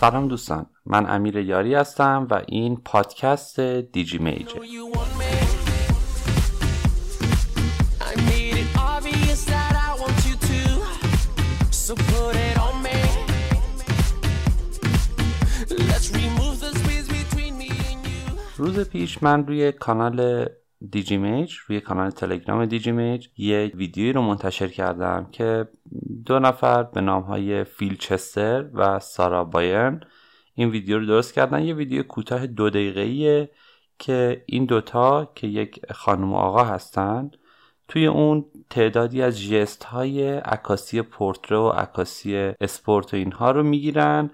سلام دوستان من امیر یاری هستم و این پادکست دیجی میج روز پیش من روی کانال دیجی میج روی کانال تلگرام دیجی میج یه ویدیویی رو منتشر کردم که دو نفر به نام های فیل چستر و سارا بایرن این ویدیو رو درست کردن. یه ویدیو کوتاه دو دقیقه‌ایه که این دوتا که یک خانم و آقا هستن توی اون تعدادی از جست های عکاسی پورتره و عکاسی اسپورت و اینها رو می‌گیرن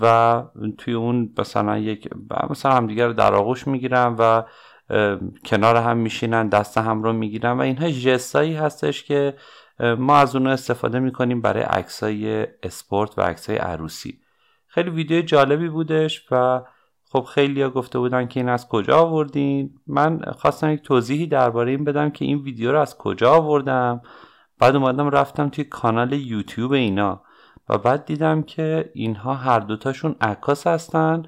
و توی اون مثلا یک مثلا همدیگه رو در آغوش می‌گیرن و کنار هم میشینن دست هم رو می‌گیرن و اینها جستایی هستش که ما از اون استفاده می‌کنیم برای عکسای اسپورت و عکسای عروسی. خیلی ویدیو جالبی بودش و خب خیلی ها گفته بودن که این از کجا آوردین. من خواستم یک توضیحی درباره این بدم که این ویدیو رو از کجا آوردم. بعد اومدم رفتم توی کانال یوتیوب اینا و بعد دیدم که اینها هر دوتاشون عکاس هستن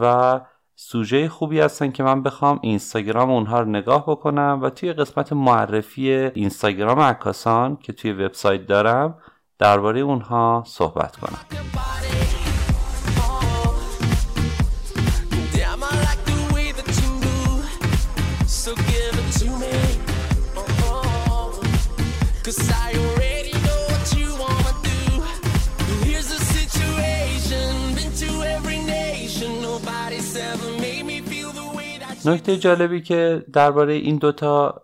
و سوژه خوبی هستن که من بخوام اینستاگرام اونها رو نگاه بکنم و توی قسمت معرفی اینستاگرام عکاسان که توی وبسایت دارم درباره اونها صحبت کنم. نکته جالبی که درباره این دوتا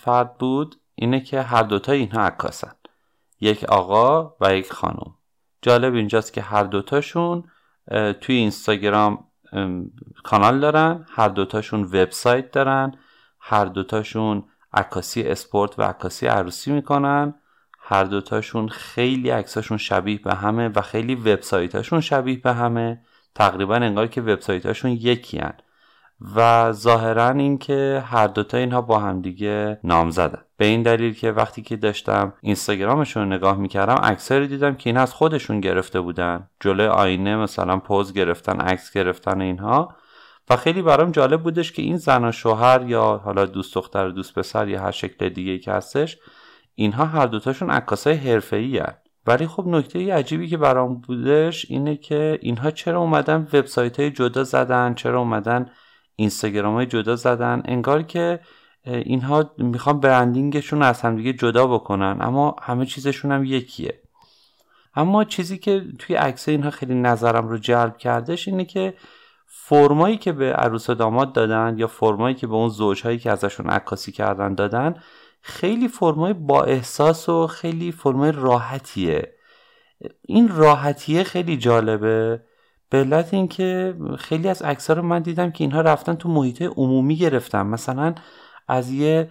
فرد بود اینه که هر دوتا اینها عکاسن. یک آقا و یک خانم. جالب اینجاست که هر دوتاشون توی اینستاگرام ام، کانال دارن هر دوتاشون وبسایت دارن هر دوتاشون عکاسی اسپورت و عکاسی عروسی می‌کنن هر دوتاشون خیلی عکساشون شبیه به همه و خیلی وبسایتاشون شبیه به همه. تقریبا انگار که وبسایتاشون یکی هن. و ظاهرا اینکه هر دوتا اینها با همدیگه نام زدن به این دلیل که وقتی که داشتم اینستاگرامشون رو نگاه می‌کردم رو دیدم که این از خودشون گرفته بودن. جلوی آینه مثلا پوز گرفتن عکس گرفتن اینها. و خیلی برام جالب بودش که این زن و شوهر یا حالا دوست دختر و دوست پسر یا هر شکل دیگه که هستش اینها هر دوتاشون عکاسای حرفه‌ای. ولی خب نکته عجیبی که برام بودش اینه که اینها چرا اومدن وبسایت های جدا زدن چرا اومدن اینستاگرام های جدا زدن انگار که اینها می‌خوان برندینگشون از همدیگه جدا بکنن اما همه چیزشون هم یکیه. اما چیزی که توی عکس اینها خیلی نظرم رو جلب کردش اینه که فرمایی که به عروس و داماد دادن یا فرمایی که به اون زوجهایی که ازشون عکاسی کردن دادن خیلی فرمای با احساس و خیلی فرمای راحتیه. این راحتیه خیلی جالبه. به علت اینکه خیلی از عکس‌ها رو من دیدم که اینها رفتن تو محیط عمومی گرفتن. مثلا از یه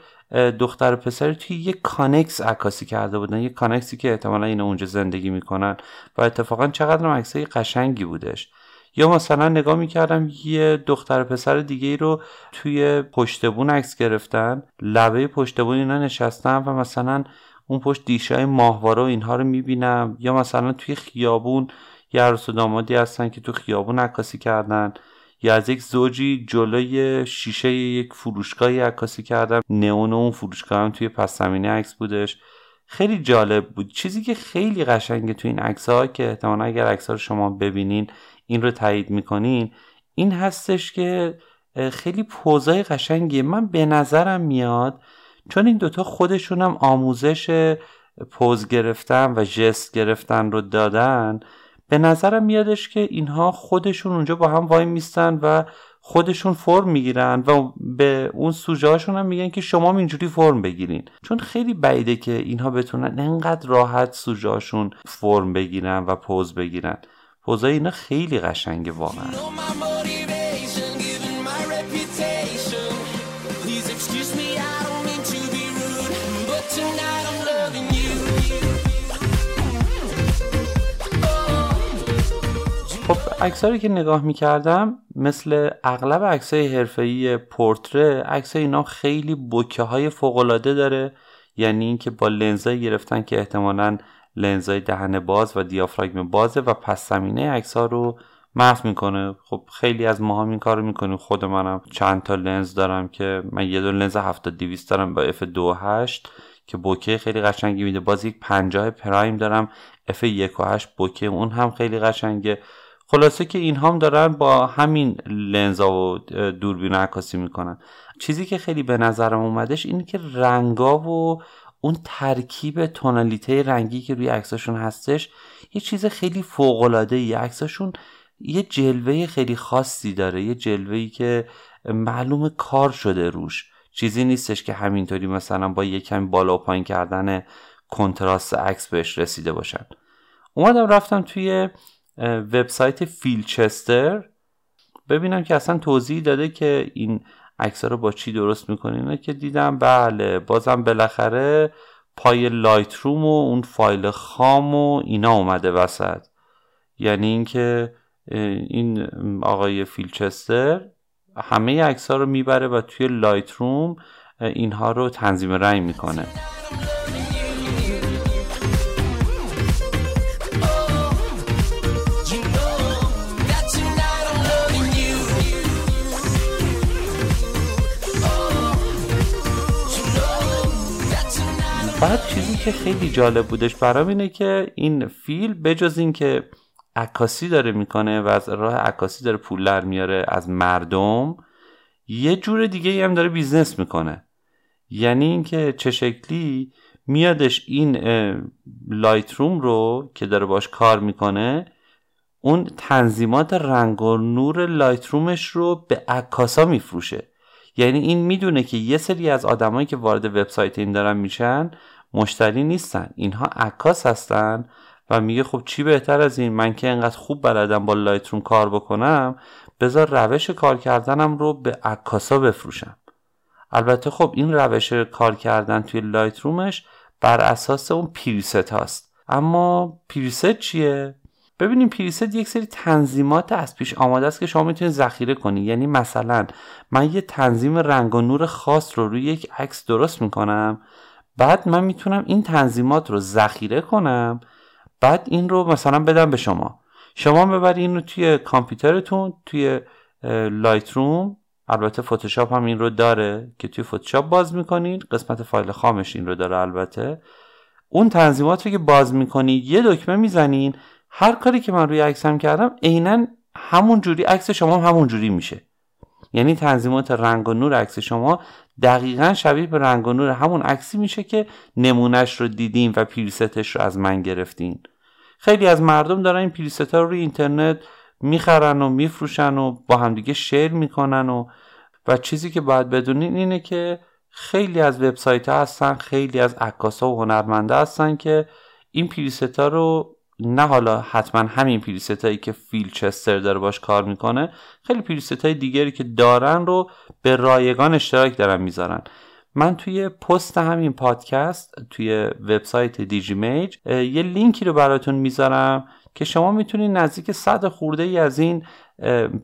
دختر و پسری توی یه کانکس عکاسی کرده بودن. یه کانکسی که احتمالا اینا اونجا زندگی می‌کنن و اتفاقا چقدر عکسای قشنگی بودش. یا مثلا نگاه می‌کردم یه دختر و پسر دیگه ای رو توی پشتبون عکس گرفتن. لبه پشتبون اینا نشستن و مثلا اون پشت دیشای ماهواره و اینها رو می‌بینم. یا مثلا توی خیابون یه عروس و دامادی هستن که تو خیابون عکاسی کردن. یا از یک زوجی جلوی شیشه یک فروشگاهی عکاسی کردن. نئون اون فروشگاه هم توی پس زمینه عکس بودش. خیلی جالب بود. چیزی که خیلی قشنگه تو این عکس ها که احتمالا اگر عکس رو شما ببینین این رو تایید می‌کنین این هستش که خیلی پوزای قشنگیه. من به نظرم میاد چون این دوتا خودشون هم آموزش پوز گرفتن و ژست گرفتن رو دادن به نظرم میادش که اینها خودشون اونجا با هم وای میستن و خودشون فرم می‌گیرن و به اون سوژه هاشون هم میگن که شما اینجوری فرم بگیرین. چون خیلی بعیده که اینها بتونن انقدر راحت سوژه هاشون فرم بگیرن و پوز بگیرن. پوزای اینا خیلی قشنگه واقعا. عکسایی که نگاه می‌کردم مثل اغلب عکسای حرفه‌ای پورتره عکسای اینا خیلی بکه های فوق‌العاده داره. یعنی اینکه با لنزای گرفتن که احتمالاً لنزای دهن باز و دیافراگم بازه و پس زمینه عکس ها رو محو می‌کنه. خب خیلی از ماها این کارو می‌کنیم. خود منم چند تا لنز دارم که من یه دونه لنز 70 200 دارم با اف 28 که بوکه خیلی قشنگی میده. باز یک 50 پرایم دارم. اف 1 و 8 بوکه اون هم خیلی قشنگه. خلاصه که این هم دارن با همین لنزا و دوربین عکاسی می‌کنن. چیزی که خیلی به نظرم اومدش اینه که رنگا و اون ترکیب تونالیته رنگی که روی عکساشون هستش یه چیز خیلی فوق العاده ای عکساشون یه جلوه خیلی خاصی داره یه جلوه‌ای که معلوم کار شده روش. چیزی نیستش که همینطوری مثلا با یه کمی بالا و پایین کردن کنتراست عکس بهش رسیده باشن. اومدم رفتم توی وبسایت Phil Chester. ببینم که اصلا توضیح داده که این عکس رو با چی درست می‌کنین که دیدم بله بازم بالاخره پای Lightroom و اون فایل خام و اینا اومده وسط. یعنی اینکه این آقای Phil Chester همه عکس ها رو می‌بره و توی Lightroom اینها رو تنظیم رنگ می‌کنه. بعد چیزی که خیلی جالب بودش برام اینه که این فیل بجز این که عکاسی داره می‌کنه و از راه عکاسی داره پول در میاره از مردم یه جور دیگه هم داره business می‌کنه. یعنی اینکه چه شکلی میادش این Lightroom رو که داره باش کار می‌کنه اون تنظیمات رنگ و نور Lightroom ش رو به عکاسا میفروشه. یعنی این می‌دونه که یه سری از آدمایی که وارد وبسایت این دارن میشن مشتری نیستن. اینها عکاس هستن و میگه خب چی بهتر از این؟ من که انقدر خوب بلدم با Lightroom کار بکنم بذار روش کار کردنم رو به عکاسا بفروشم. البته خب این روش کار کردن توی Lightroom ش بر اساس اون preset هاست. اما preset چیه؟ ببینیم preset یک سری تنظیمات از پیش آماده است که شما می‌تونید ذخیره کنی یعنی مثلا من یه تنظیم رنگ و نور خاص رو روی یک عکس درست می‌کنم بعد من می‌تونم این تنظیمات رو ذخیره کنم بعد این رو مثلا بدم به شما. شما ببری این رو توی کامپیوترتون توی Lightroom البته فتوشاپ هم این رو داره که توی فتوشاپ باز می‌کنین قسمت فایل خامش این رو داره البته. اون تنظیمات رو که باز می‌کنی یه دکمه می‌زنین هر کاری که من روی عکسم کردم عینا همون جوری عکس شما هم همون جوری میشه. یعنی تنظیمات رنگ و نور عکس شما دقیقا شبیه به رنگ و نور همون عکسی میشه که نمونهش رو دیدیم و preset ش رو از من گرفتین. خیلی از مردم دارن این preset رو روی اینترنت می‌خرن و میفروشن و با همدیگه share می‌کنن و و چیزی که باید بدونین اینه که خیلی از وبسایت ها هستن خیلی از عکاسا و هنرمنده هستن که این preset ها رو نه حالا حتما همین preset هایی که Phil Chester داره باش کار می‌کنه خیلی preset های دیگری که دارن رو به رایگان اشتراک دارن می‌ذارن. من توی پست همین پادکست توی وبسایت دیجی میج یه لینکی رو براتون می‌ذارم که شما می‌تونید نزدیک صد خورده ای از این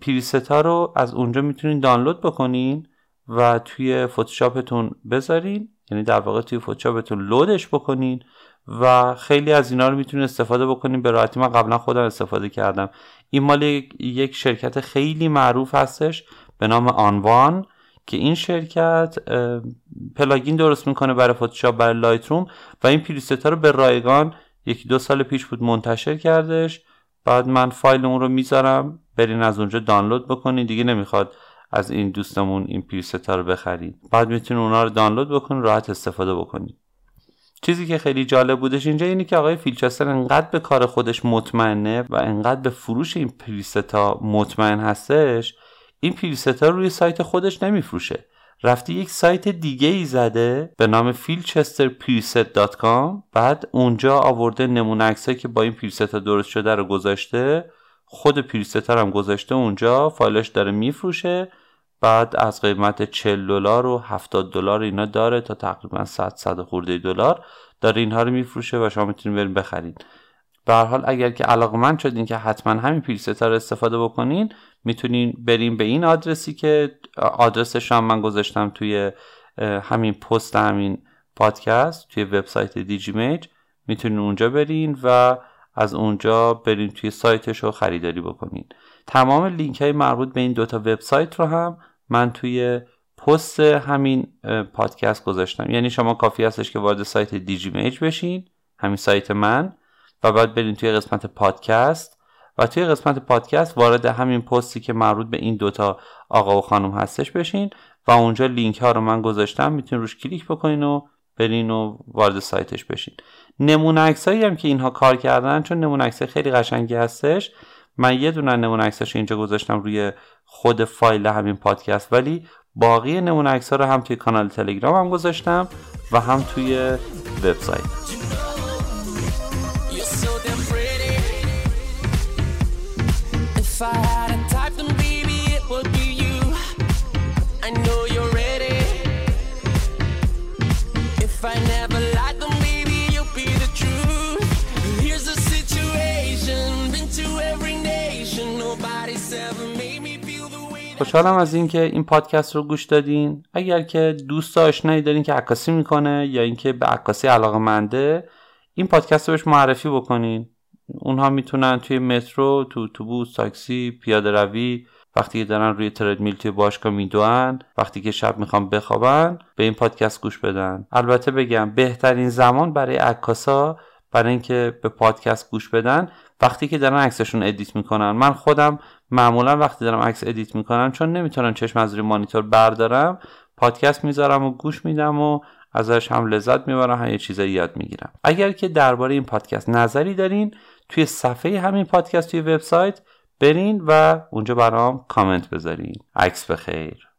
پریست ها رو از اونجا می‌تونید دانلود بکنین و توی فتوشاپتون بذارین یعنی در واقع توی فتوشاپتون لودش بکنین و خیلی از اینا رو می‌تونید استفاده بکنین به راحتی من قبلا خودم استفاده کردم. این مال یک شرکت خیلی معروف هستش به نام onOne که این شرکت plugin درست می‌کنه برای فتوشاپ برای Lightroom و این preset رو به رایگان یکی دو سال پیش بود منتشر کردش. بعد من فایل اون رو می‌ذارم. برین از اونجا دانلود بکنین. دیگه نمی‌خواد از این دوستمون این preset رو بخرید. بعد می‌تونید اونا رو دانلود بکنین راحت استفاده بکنید چیزی که خیلی جالب بودش اینجا اینه که آقای Phil Chester انقدر به کار خودش مطمئنه و انقدر به فروش این preset ها مطمئن هستش این preset ها روی سایت خودش نمیفروشه. رفته یک سایت دیگه ای زده به نام philchesterpreset.com بعد اونجا آورده نمونه عکسایی که با این preset ها درست شده رو گذاشته. خود preset ها هم گذاشته اونجا فایلش داره میفروشه. بعد از قیمت 40 دلار و 70 دلار اینا داره تا تقریبا 100 100 خورده دلار داره اینها رو میفروشه و شما می‌تونید برید بخرید به هر حال اگر که علاقمند شدین که حتما همین preset رو استفاده بکنین می‌تونین بریم به این آدرسی که آدرسش هم من گذاشتم توی همین پست همین پادکست توی وبسایت دیجی میج می‌تونین اونجا برین و از اونجا برین توی سایتش رو خریداری بکنین. تمام لینک های مربوط به این دوتا وبسایت رو هم من توی پست همین پادکست گذاشتم. یعنی شما کافی هستش که وارد سایت دیجی میج بشین همین سایت من و بعد برین توی قسمت پادکست. و توی قسمت پادکست وارد همین پستی که مربوط به این دوتا آقا و خانم هستش بشین و اونجا لینک ها رو من گذاشتم. می‌تونین روش کلیک بکنین و برین و وارد سایتش بشین. نمونه عکسایی هم که اینها کار کردن چون نمونه عکس خیلی قشنگی هستش. من یه دونه نمونه عکسش اینجا گذاشتم روی خود فایل همین پادکست ولی باقی نمونه عکس رو هم توی کانال تلگرام هم گذاشتم و هم توی وبسایت. خوشحالم از اینکه این پادکست رو گوش دادین. اگر که دوست آشنایی دارین که عکاسی می‌کنه یا اینکه به عکاسی علاقه منده این پادکست رو بهش معرفی بکنین. اونها می‌تونن توی مترو تو اتوبوس تاکسی پیاده روی وقتی که دارن روی تردمیل توی باشگاه میدوئن وقتی که شب می‌خوان بخوابن به این پادکست گوش بدن. البته بگم بهترین زمان برای عکاسا برای اینکه به پادکست گوش بدن وقتی که دارن عکسشون edit می‌کنن من خودم معمولا وقتی دارم عکس edit می‌کنم چون نمی‌تونم چشم از روی مانیتور بردارم پادکست می‌ذارم و گوش میدم و ازش هم لذت می‌برم هم یه چیزایی یاد می‌گیرم. اگر که درباره این پادکست نظری دارین توی صفحه همین پادکست توی وبسایت برین و اونجا برام کامنت بذارین. عکس بخیر.